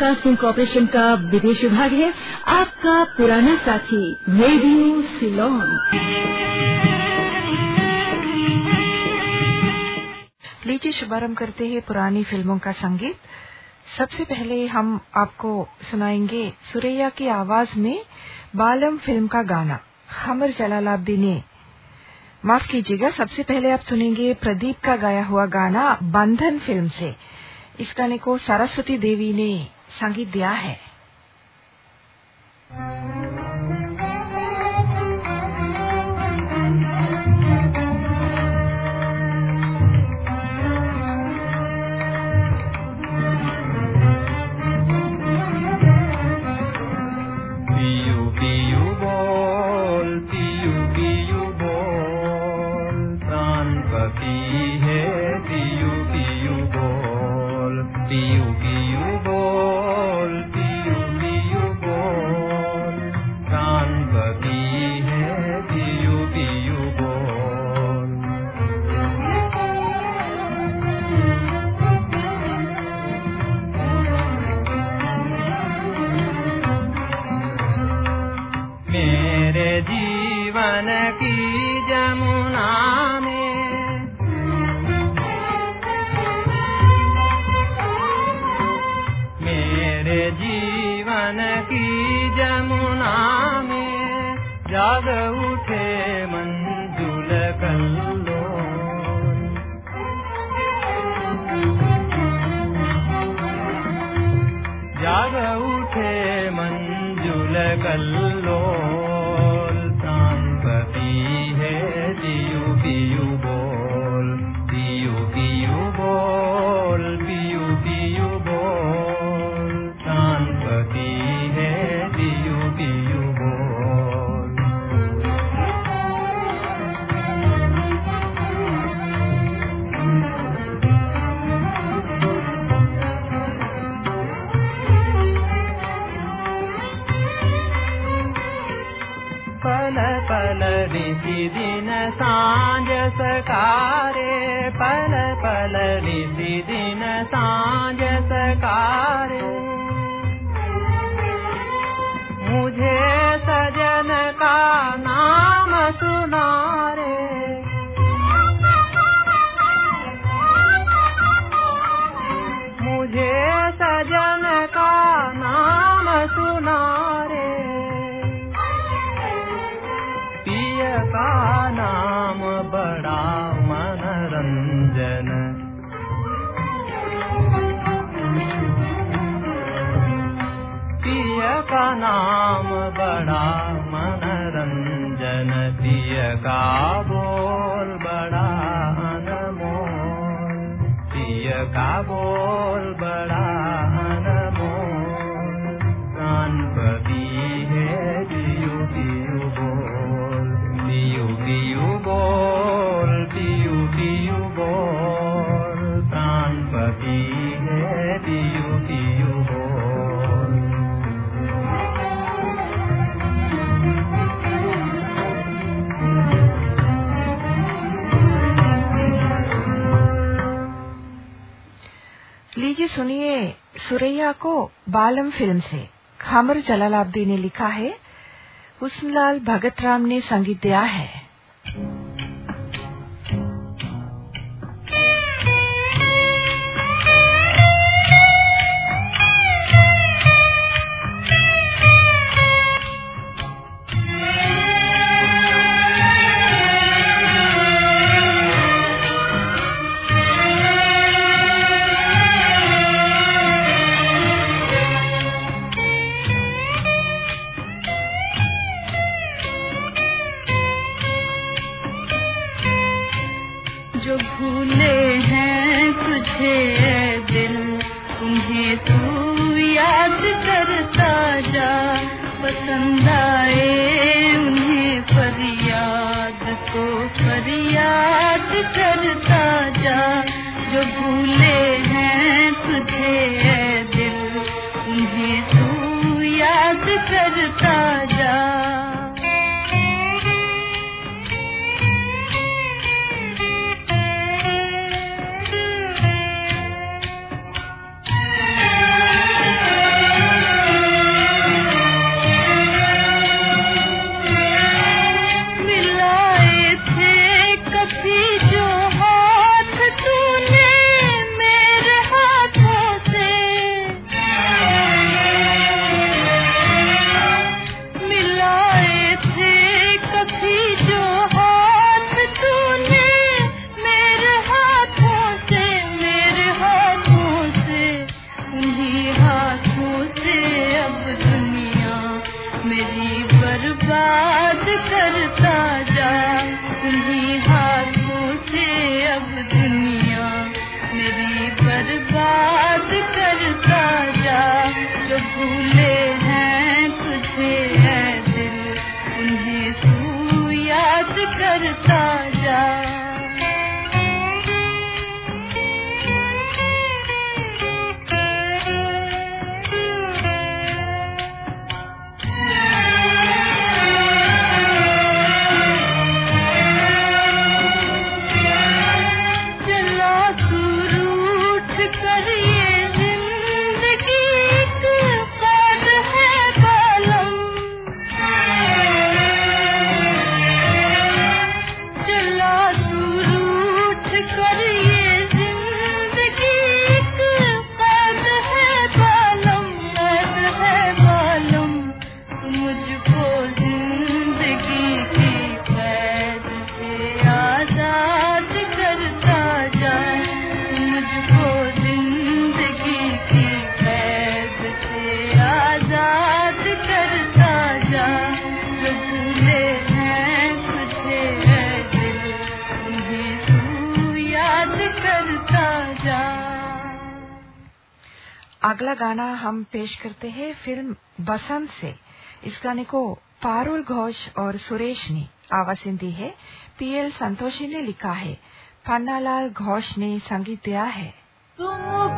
Broadcasting corporation का विदेश विभाग है। आपका पुराना साथी रेडियो सिलोन लीजिए शुभारंभ करते हैं पुरानी फ़िल्मों का संगीत। सबसे पहले हम आपको सुनाएँगे सुरैया की आवाज़ में बालम फ़िल्म का गाना, खमर जलालाब्दी ने। माफ़ कीजिएगा, सबसे पहले आप सुनेंगे प्रदीप का गाया हुआ गाना बंधन फ़िल्म से। इस गाने को सरस्वती देवी ने संगीत दिया है। जानकी जमुना में जाग उठे मन साज स कारे पल पलि दिन साकारे। मुझे सजन का नम सुना बा दिय दिकागाव को बालम फ़िल्म से खामर जलालाब्दी ने लिखा है। हुसनलाल भगत राम ने संगीत दिया है। करता जा। अगला गाना हम पेश करते हैं फ़िल्म बसंत से। इस गाने को पारुल घोष और सुरेश ने आवासन दी है। पीएल संतोषी ने लिखा है पन्नालाल घोष ने संगीत दिया है। तुमको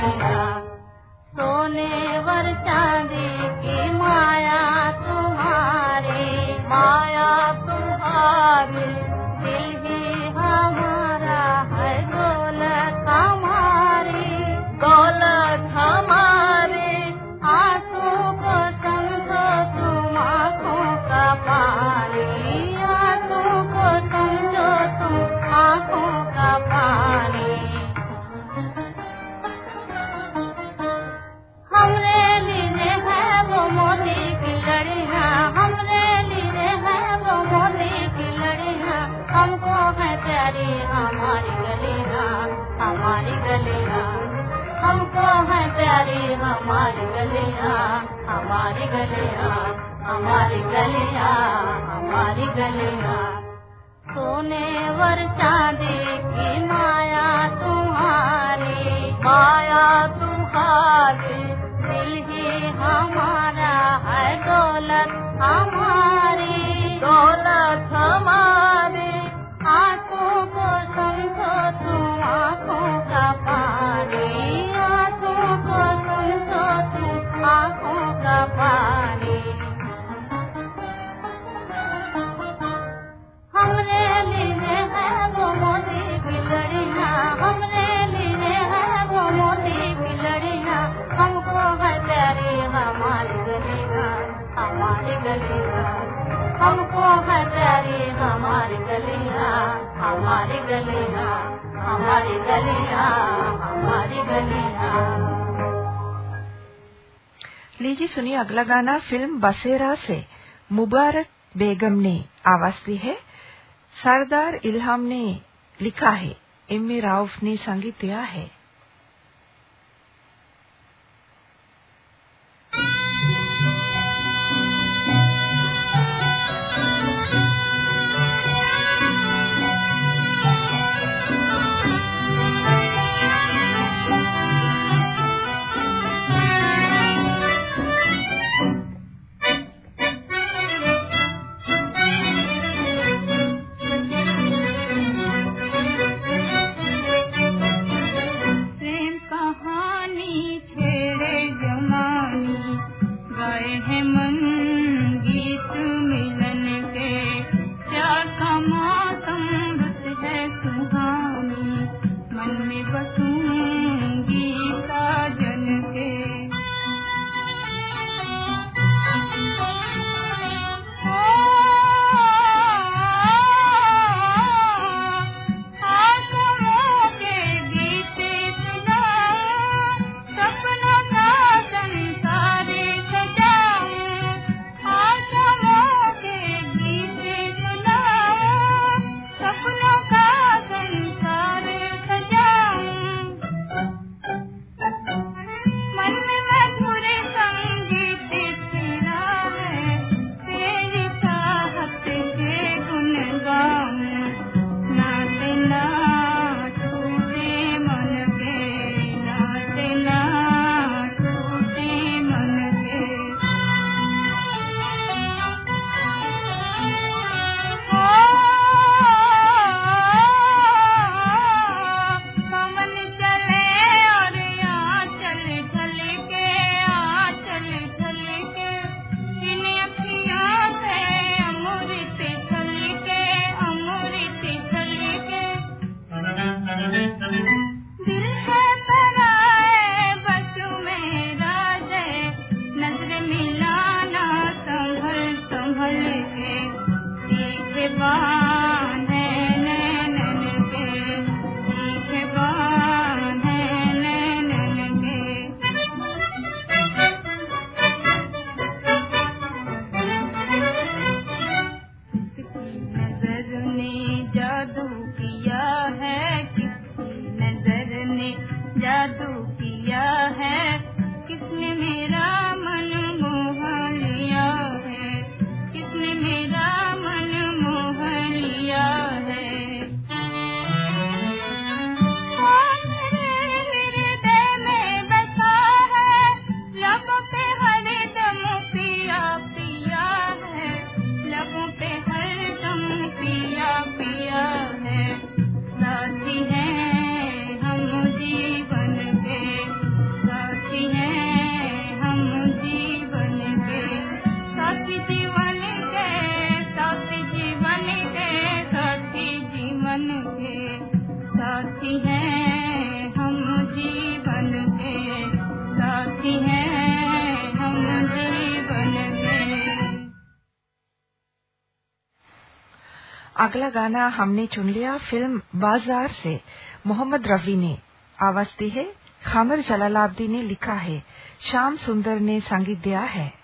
Thank you. fire. लीजिए सुनिए अगला गाना फ़िल्म बसेरा से। मुबारक बेगम ने आवाज़ दी है। सरदार इल्हाम ने लिखा है। एम ए राउफ ने संगीत दिया है। अगला गाना हमने चुन लिया फ़िल्म बाज़ार से। मोहम्मद रफी ने। आवाज़ दी है। खामर जलालाब्दी ने लिखा है। श्याम सुंदर ने संगीत दिया है।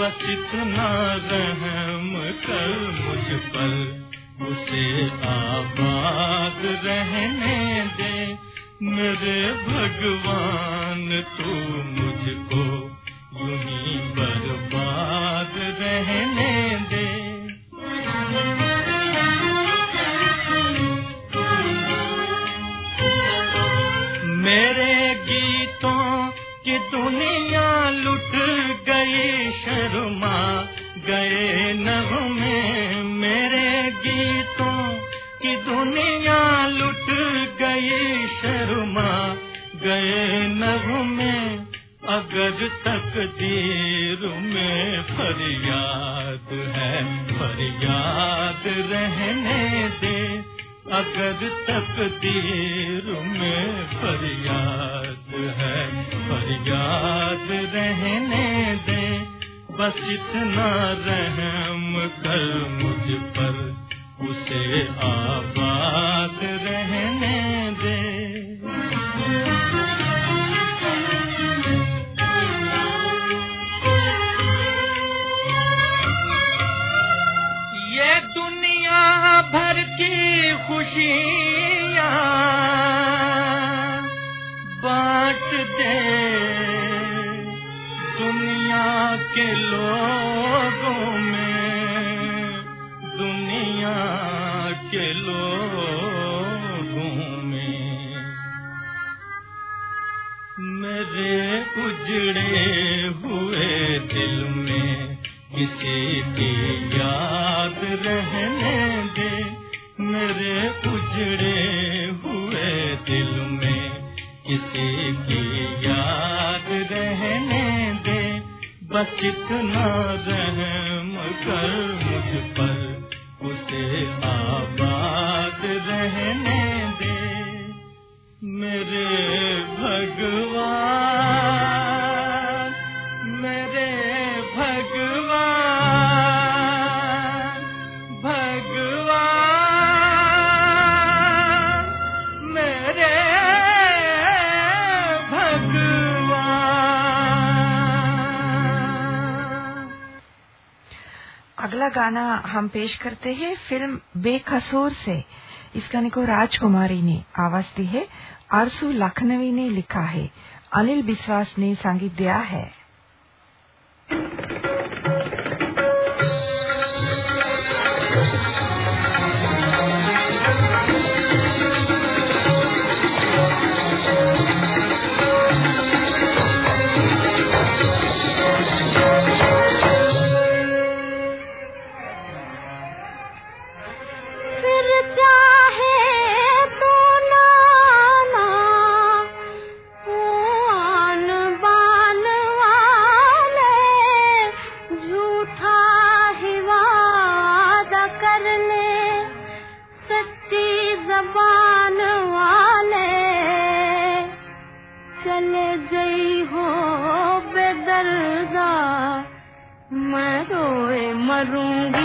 बस इतना रहम कर मुझ पर। उसे आबाद रहने दे मेरे भगवान तू मुझको गीतों की दुनिया लुट गई शर्मा। गए नभ में अगर तक तकदीर में फरियाद है। फरियाद रहने दे अगर तकदीर में फरियाद है। फरियाद रहने दे बस इतना रहम कर मुझ पर। उसे आबाद रहने दे। ये दुनिया भर की खुशियाँ बांट दे। दुनिया के लोगों अगला गाना हम पेश करते हैं फ़िल्म बेकसूर से। इस गाने को राजकुमारी ने आवाज़ दी है। आरसू लखनवी ने लिखा है। अनिल विश्वास ने संगीत दिया है। rumbo.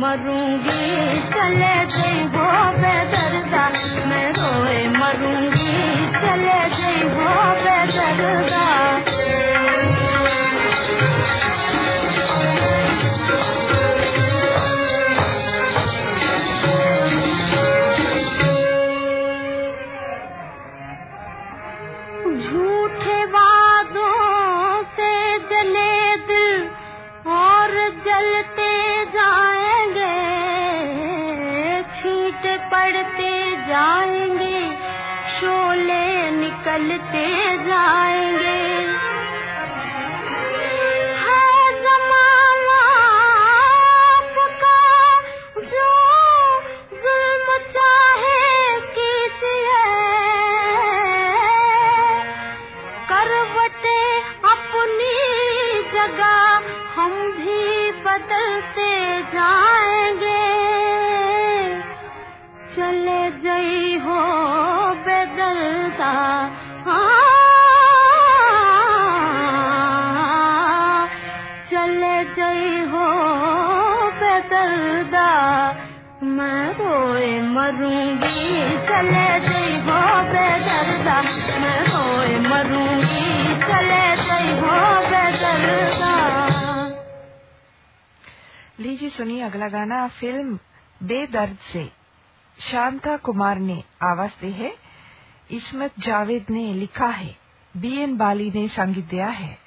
मरूंगी चले तुम शांता कुमार ने आवाज़ दी है। इसमत जावेद ने लिखा है। बी एन बाली ने संगीत दिया है।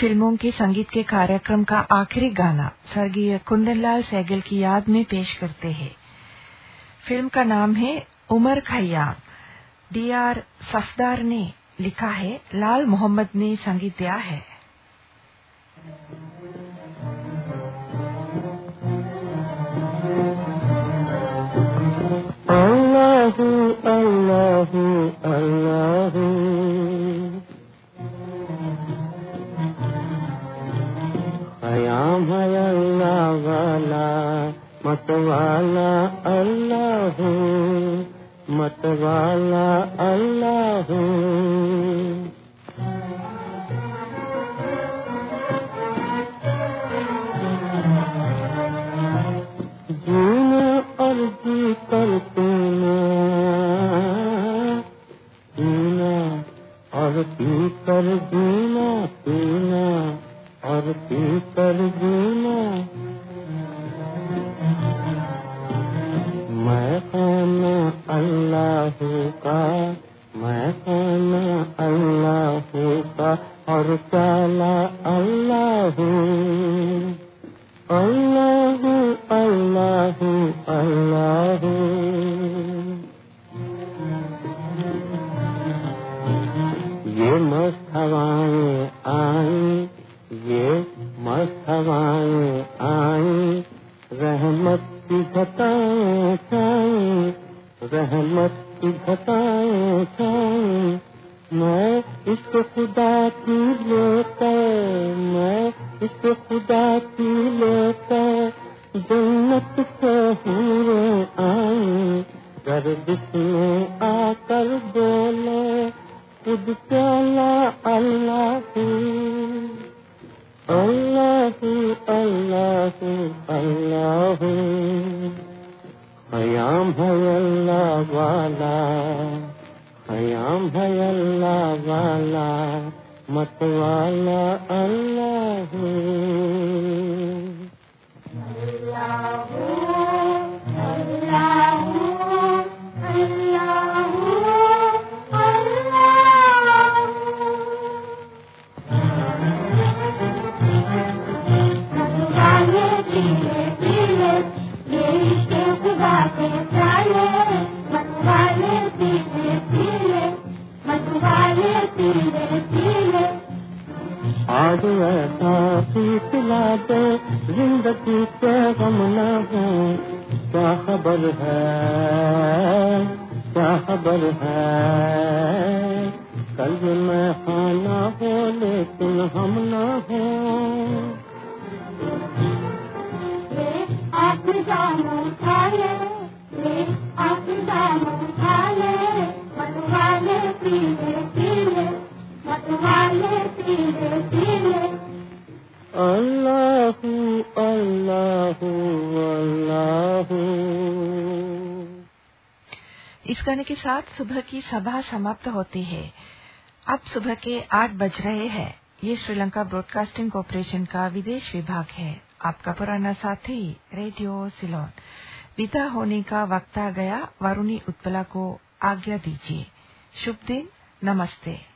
फ़िल्मों के संगीत के कार्यक्रम का आखिरी गाना स्वर्गीय कुंदनलाल सहगल की याद में पेश करते हैं। फ़िल्म का नाम है Omar Khayyam. D R Safdar ने लिखा है, लाल मोहम्मद ने संगीत दिया है। अल्लाह अल्लाह अल्लाह। मतवाला अल्लाह मतवाला अल्लाह। जीना और जी कर पीना और पी कर जीना पीना और पी कर जीना अल्लाह का, मैं खाना अल्लाह का, और चाला अल्लाह। अल्लाह अल्लाह अल्लाह। ये मस्त हवाएँ आई, ये मस्त हवाएँ आई, रहमत की छाई रहमत की घटाएँ छाई मैं इसको खुदा की लेकर मैं इसको खुदा की लेकर जन्नत से हूरे आई, गर्दिश में आकर बोले, खुद चला अल्लाह अल्लाह अल्लाह अल्लाह। कयाम है अल्लाह वाला कयाम है अल्लाह वाला मतवाला अल्लाह आज ऐसा पिला दे ज़िंदगी के गम न हो क्या खबर है क्या खबर है कल मैं खाना हो लेकिन हम न हो इस गाने के साथ सुबह की सभा समाप्त होती है। अब सुबह के आठ बज रहे हैं। ये श्रीलंका ब्रॉडकास्टिंग कॉरपोरेशन का विदेश विभाग है। आपका पुराना साथी, रेडियो सिलोन। विदा होने का वक्त आ गया। वरुणी उत्पला को आज्ञा दीजिए। शुभ दिन। नमस्ते।